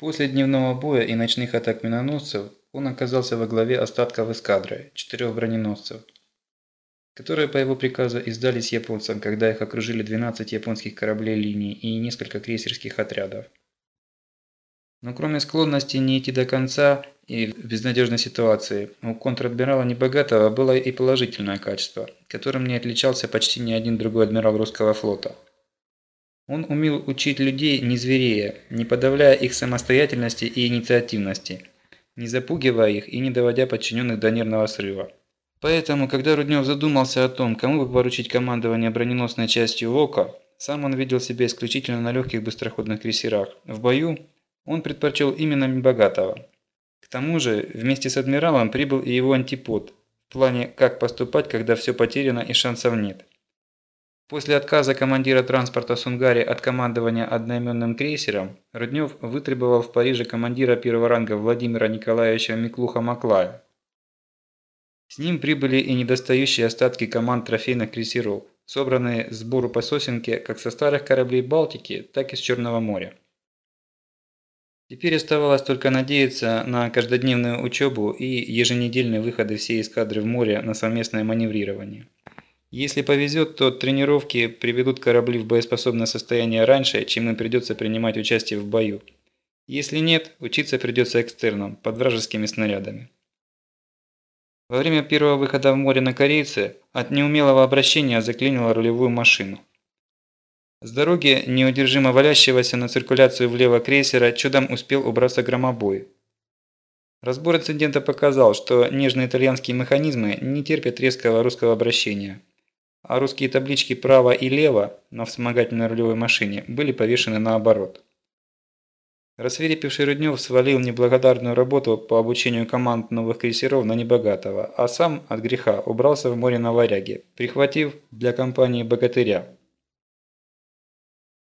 После дневного боя и ночных атак миноносцев он оказался во главе остатков эскадры, четырех броненосцев, которые по его приказу издались японцам, когда их окружили 12 японских кораблей линии и несколько крейсерских отрядов. Но кроме склонности не идти до конца и безнадежной ситуации, у контр-адмирала Небогатого было и положительное качество, которым не отличался почти ни один другой адмирал русского флота – он умел учить людей не зверея, не подавляя их самостоятельности и инициативности, не запугивая их и не доводя подчиненных до нервного срыва. Поэтому, когда Руднев задумался о том, кому бы поручить командование броненосной частью ВОКа, сам он видел себя исключительно на легких быстроходных крейсерах. В бою он предпочел именно Небогатого. К тому же, вместе с адмиралом прибыл и его антипод, в плане как поступать, когда все потеряно и шансов нет. После отказа командира транспорта Сунгари от командования одноименным крейсером, Руднев вытребовал в Париже командира первого ранга Владимира Николаевича Миклуха-Маклая. С ним прибыли и недостающие остатки команд трофейных крейсеров, собранные сбору по сосенке как со старых кораблей Балтики, так и с Черного моря. Теперь оставалось только надеяться на каждодневную учебу и еженедельные выходы всей эскадры в море на совместное маневрирование. Если повезет, то тренировки приведут корабли в боеспособное состояние раньше, чем им придется принимать участие в бою. Если нет, учиться придется экстерном, под вражескими снарядами. Во время первого выхода в море на корейце от неумелого обращения заклинило рулевую машину. С дороги, неудержимо валящегося на циркуляцию влево крейсера, чудом успел убраться громобой. Разбор инцидента показал, что нежные итальянские механизмы не терпят резкого русского обращения а русские таблички «право» и «лево» на вспомогательной рулевой машине были повешены наоборот. Рассверепевший Руднев свалил неблагодарную работу по обучению команд новых крейсеров на Небогатого, а сам от греха убрался в море на варяге, прихватив для компании «Богатыря».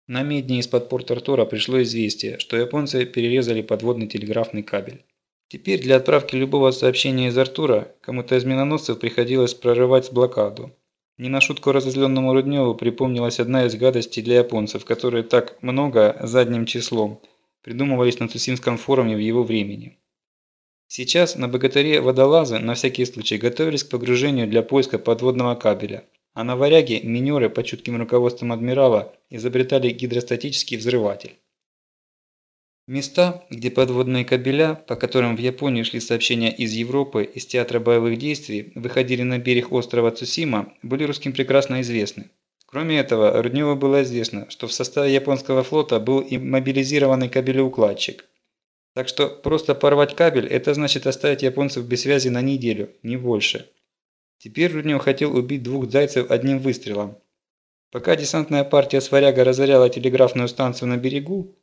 На медне из-под порт Артура пришло известие, что японцы перерезали подводный телеграфный кабель. Теперь для отправки любого сообщения из Артура кому-то из миноносцев приходилось прорывать блокаду. Не на шутку разозленному Рудневу припомнилась одна из гадостей для японцев, которые так много задним числом придумывались на Цусимском форуме в его времени. Сейчас на богатыре водолазы на всякий случай готовились к погружению для поиска подводного кабеля, а на варяге минеры под чутким руководством адмирала изобретали гидростатический взрыватель. Места, где подводные кабеля, по которым в Японию шли сообщения из Европы, из театра боевых действий, выходили на берег острова Цусима, были русским прекрасно известны. Кроме этого, Рудневу было известно, что в составе японского флота был и мобилизированный кабелеукладчик. Так что просто порвать кабель – это значит оставить японцев без связи на неделю, не больше. Теперь Руднев хотел убить двух зайцев одним выстрелом. Пока десантная партия с варяга разоряла телеграфную станцию на берегу,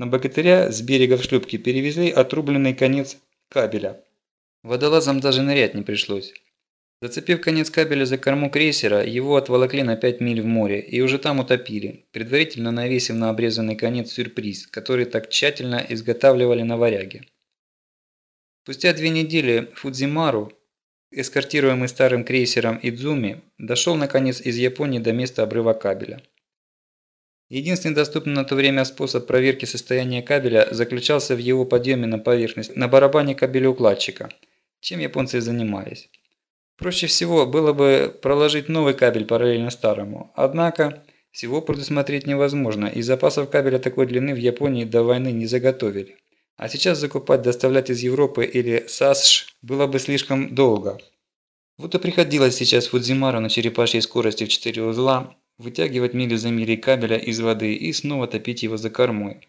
на богатыря с берега в шлюпке перевезли отрубленный конец кабеля. Водолазам даже нырять не пришлось. Зацепив конец кабеля за корму крейсера, его отволокли на 5 миль в море и уже там утопили, предварительно навесив на обрезанный конец сюрприз, который так тщательно изготавливали на варяге. Спустя две недели Фудзимару, эскортируемый старым крейсером Идзуми, дошел наконец из Японии до места обрыва кабеля. Единственный доступный на то время способ проверки состояния кабеля заключался в его подъеме на поверхность на барабане кабелеукладчика, чем японцы и занимались. Проще всего было бы проложить новый кабель параллельно старому, однако всего предусмотреть невозможно, и запасов кабеля такой длины в Японии до войны не заготовили. А сейчас закупать, доставлять из Европы или САСШ было бы слишком долго. Вот и приходилось сейчас Фудзимару на черепашьей скорости в 4 узла вытягивать мили за мили кабеля из воды и снова топить его за кормой.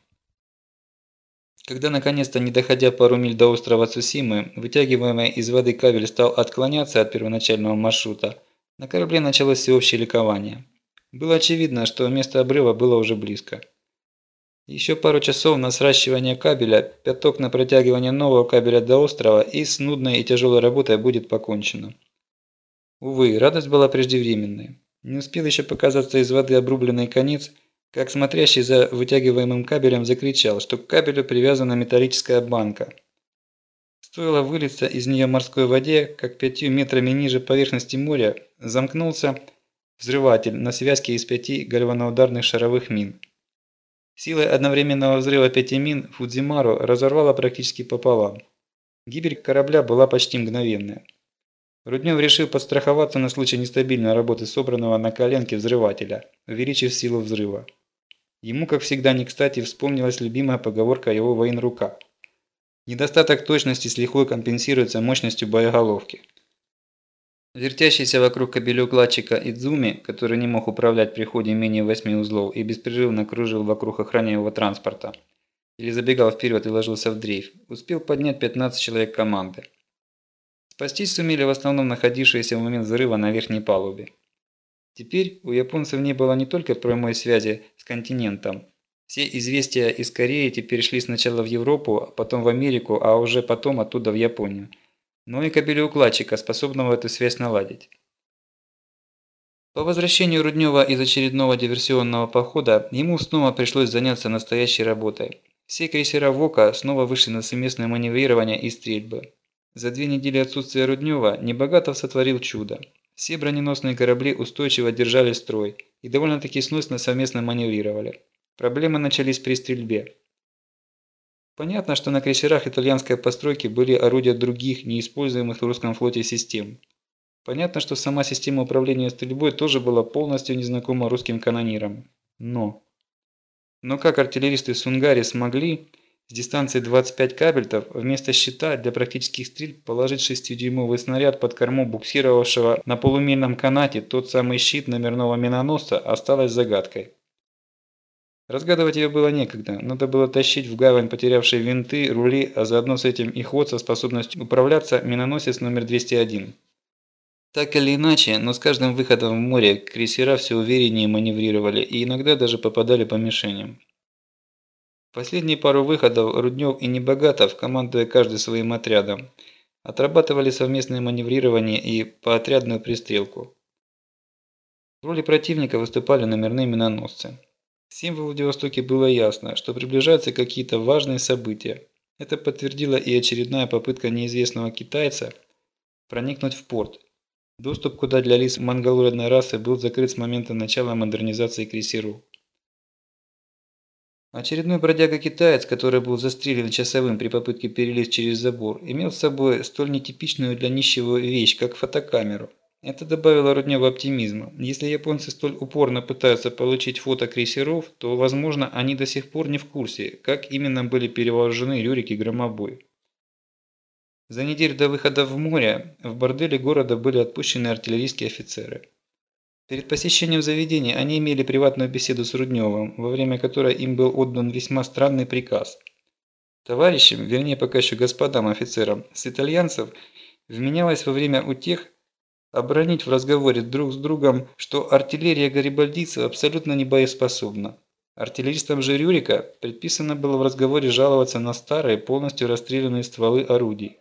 Когда наконец-то, не доходя пару миль до острова Цусимы, вытягиваемый из воды кабель стал отклоняться от первоначального маршрута, на корабле началось всеобщее ликование. Было очевидно, что место обрыва было уже близко. Еще пару часов на сращивание кабеля, пяток на протягивание нового кабеля до острова и с нудной и тяжелой работой будет покончено. Увы, радость была преждевременной. Не успел еще показаться из воды обрубленный конец, как смотрящий за вытягиваемым кабелем закричал, что к кабелю привязана металлическая банка. Стоило вылиться из нее морской воде, как пятью метрами ниже поверхности моря замкнулся взрыватель на связке из пяти гальваноударных шаровых мин. Силой одновременного взрыва пяти мин Фудзимару разорвала практически пополам. Гибель корабля была почти мгновенная. Руднев решил подстраховаться на случай нестабильной работы собранного на коленке взрывателя, увеличив силу взрыва. Ему, как всегда, не кстати вспомнилась любимая поговорка его военрука. Недостаток точности с лихвой компенсируется мощностью боеголовки. Вертящийся вокруг кабелю-кладчика Идзуми, который не мог управлять при ходе менее восьми узлов и беспрерывно кружил вокруг охраняемого транспорта, или забегал вперед и ложился в дрейф, успел поднять 15 человек команды. Спастись сумели в основном находившиеся в момент взрыва на верхней палубе. Теперь у японцев не было не только прямой связи с континентом. Все известия из Кореи теперь шли сначала в Европу, потом в Америку, а уже потом оттуда в Японию – но и кабелеукладчика, способного эту связь наладить. По возвращению Руднева из очередного диверсионного похода, ему снова пришлось заняться настоящей работой. Все крейсера ВОКа снова вышли на совместное маневрирование и стрельбы. За две недели отсутствия Руднева Небогатов сотворил чудо. Все броненосные корабли устойчиво держали строй и довольно-таки сносно совместно маневрировали. Проблемы начались при стрельбе. Понятно, что на крейсерах итальянской постройки были орудия других, неиспользуемых в русском флоте систем. Понятно, что сама система управления стрельбой тоже была полностью незнакома русским канонирам. Но... Но как артиллеристы Сунгари смогли с дистанции 25 кабельтов вместо щита для практических стрельб положить 6-дюймовый снаряд под корму буксировавшего на полумильном канате тот самый щит номерного миноносца осталось загадкой. Разгадывать ее было некогда, надо было тащить в гавань потерявшие винты, рули, а заодно с этим и ход со способностью управляться миноносец номер 201. Так или иначе, но с каждым выходом в море крейсера все увереннее маневрировали и иногда даже попадали по мишеням. Последние пару выходов Руднев и Небогатов, командуя каждый своим отрядом, отрабатывали совместное маневрирование и поотрядную пристрелку. В роли противника выступали номерные миноносцы. Всем в Владивостоке было ясно, что приближаются какие-то важные события. Это подтвердила и очередная попытка неизвестного китайца проникнуть в порт, доступ куда для лиц монголоидной расы был закрыт с момента начала модернизации крейсеру. Очередной бродяга-китаец, который был застрелен часовым при попытке перелезть через забор, имел с собой столь нетипичную для нищего вещь, как фотокамеру – это добавило Рудневу оптимизма. Если японцы столь упорно пытаются получить фото крейсеров, то, возможно, они до сих пор не в курсе, как именно были перевооружены Рюрик и Громобой. За неделю до выхода в море в борделе города были отпущены артиллерийские офицеры. Перед посещением заведения они имели приватную беседу с Рудневым, во время которой им был отдан весьма странный приказ. Товарищам, вернее пока еще господам офицерам, с итальянцев вменялось во время утех обронить в разговоре друг с другом, что артиллерия гарибальдийцев абсолютно не боеспособна. Артиллеристам же Рюрика предписано было в разговоре жаловаться на старые, полностью расстрелянные стволы орудий.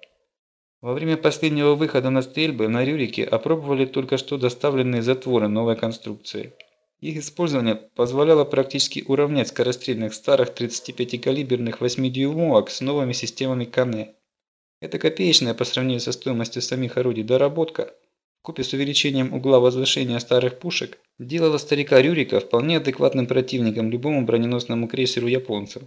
Во время последнего выхода на стрельбы на Рюрике опробовали только что доставленные затворы новой конструкции. Их использование позволяло практически уравнять скорострельных старых 35-калиберных 8-дюймовок с новыми системами Кане. Это копеечная по сравнению со стоимостью самих орудий доработка – купе с увеличением угла возвышения старых пушек, делала старика Рюрика вполне адекватным противником любому броненосному крейсеру японцев.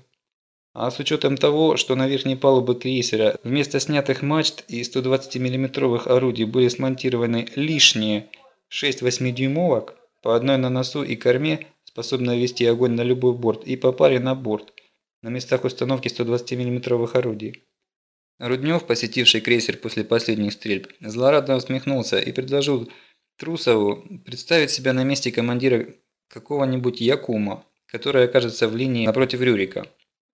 А с учетом того, что на верхней палубе крейсера вместо снятых мачт и 120 миллиметровых орудий были смонтированы лишние 6 8-дюймовок, по одной на носу и корме, способные вести огонь на любой борт, и по паре на борт, на местах установки 120 миллиметровых орудий. Руднев, посетивший крейсер после последних стрельб, злорадно усмехнулся и предложил Трусову представить себя на месте командира какого-нибудь Якума, который окажется в линии напротив Рюрика.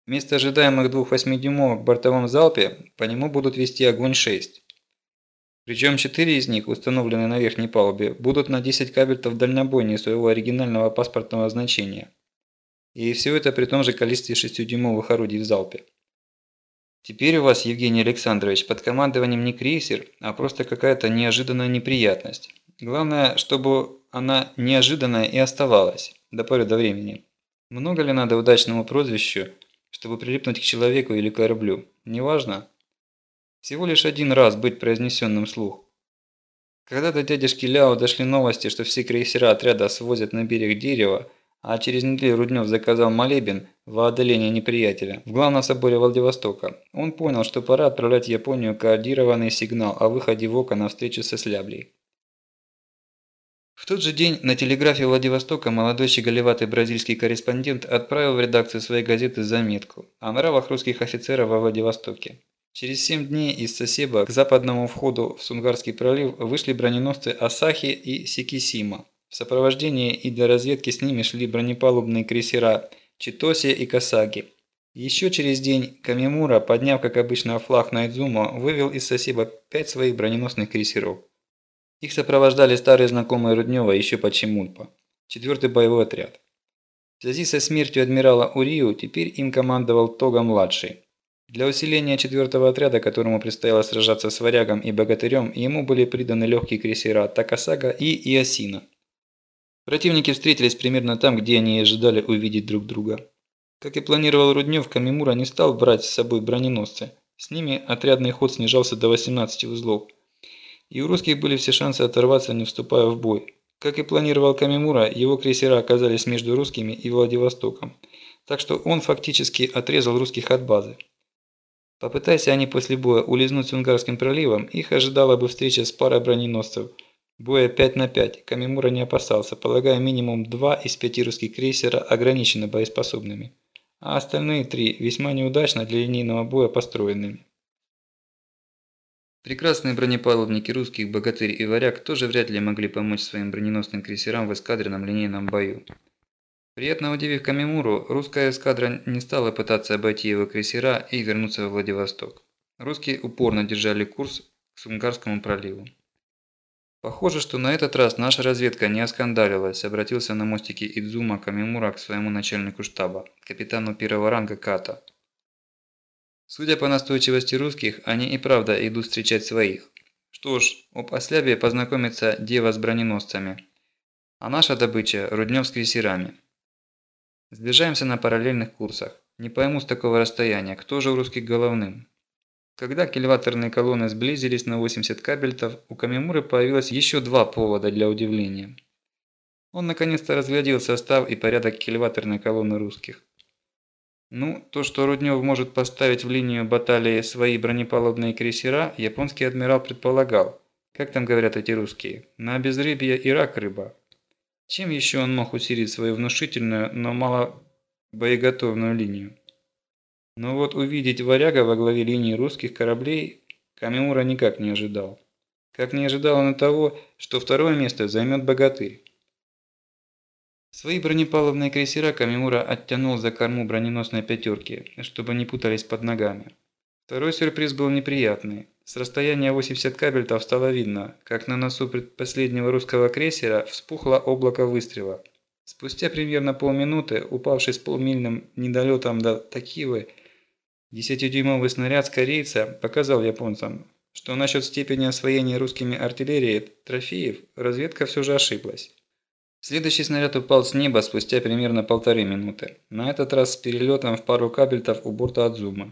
Вместо ожидаемых двух восьмидюймовок в бортовом залпе по нему будут вести огонь 6. Причем четыре из них, установленные на верхней палубе, будут на 10 кабельтов дальнобойнее своего оригинального паспортного значения. И все это при том же количестве 6-дюймовых орудий в залпе. Теперь у вас, Евгений Александрович, под командованием не крейсер, а просто какая-то неожиданная неприятность. Главное, чтобы она неожиданная и оставалась до поры до времени. Много ли надо удачному прозвищу, чтобы прилипнуть к человеку или кораблю? Неважно. Всего лишь один раз быть произнесенным вслух. Когда до дядюшки Ляо дошли новости, что все крейсера отряда свозят на берег дерева, а через неделю Руднев заказал молебен во одоление неприятеля в главном соборе Владивостока. Он понял, что пора отправлять Японию координированный сигнал о выходе в око на встречу со Сляблей. В тот же день на телеграфе Владивостока молодой щеголеватый бразильский корреспондент отправил в редакцию своей газеты заметку о нравах русских офицеров во Владивостоке. Через семь дней из Сосеба к западному входу в Сунгарский пролив вышли броненосцы Асахи и Сикисима. В сопровождении и для разведки с ними шли бронепалубные крейсера Читоси и Касаги. Еще через день Камимура, подняв как обычно флаг Найдзумо, вывел из Сосеба пять своих броненосных крейсеров. Их сопровождали старые знакомые Руднева еще по Чемульпа, четвертый боевой отряд. В связи со смертью адмирала Урию теперь им командовал Тога-младший. Для усиления четвертого отряда, которому предстояло сражаться с Варягом и Богатырем, ему были приданы легкие крейсера Такасага и Иосина. Противники встретились примерно там, где они ожидали увидеть друг друга. Как и планировал Руднев, Камимура не стал брать с собой броненосцы. С ними отрядный ход снижался до 18 узлов. И у русских были все шансы оторваться, не вступая в бой. Как и планировал Камимура, его крейсера оказались между русскими и Владивостоком. Так что он фактически отрезал русских от базы. Попытайся они после боя улизнуть с Унгарским проливом, их ожидала бы встреча с парой броненосцев – Боя 5 на 5 Камимура не опасался, полагая минимум два из пяти русских крейсера ограничены боеспособными, а остальные три весьма неудачно для линейного боя построенными. Прекрасные бронепалубники русских «Богатырь» и «Варяг» тоже вряд ли могли помочь своим броненосным крейсерам в эскадренном линейном бою. Приятно удивив Камимуру, русская эскадра не стала пытаться обойти его крейсера и вернуться во Владивосток. Русские упорно держали курс к Сунгарскому проливу. Похоже, что на этот раз наша разведка не оскандалилась, обратился на мостике Идзума Камимура к своему начальнику штаба, капитану первого ранга Ката. Судя по настойчивости русских, они и правда идут встречать своих. Что ж, об ослябе познакомится дева с броненосцами. А наша добыча – Руднев с крейсерами. Сближаемся на параллельных курсах. Не пойму с такого расстояния, кто же у русских головным? Когда кильваторные колонны сблизились на 80 кабельтов, у Камимуры появилось еще два повода для удивления. Он наконец-то разглядел состав и порядок кильваторной колонны русских. Ну, то, что Руднев может поставить в линию баталии свои бронепалубные крейсера, японский адмирал предполагал. Как там говорят эти русские? На безрыбье и рак рыба. Чем еще он мог усилить свою внушительную, но мало боеготовную линию? Но вот увидеть варяга во главе линии русских кораблей Камимура никак не ожидал. Как не ожидал он и того, что второе место займет богатырь. Свои бронепалубные крейсера Камимура оттянул за корму броненосной пятерки, чтобы не путались под ногами. Второй сюрприз был неприятный. С расстояния 80 кабельтов стало видно, как на носу предпоследнего русского крейсера вспухло облако выстрела. Спустя примерно полминуты, упавший с полмильным недолетом до Такивы, Десятидюймовый снаряд с корейца показал японцам, что насчет степени освоения русскими артиллерии трофеев разведка все же ошиблась. Следующий снаряд упал с неба спустя примерно полторы минуты, на этот раз с перелетом в пару кабельтов у борта Адзума.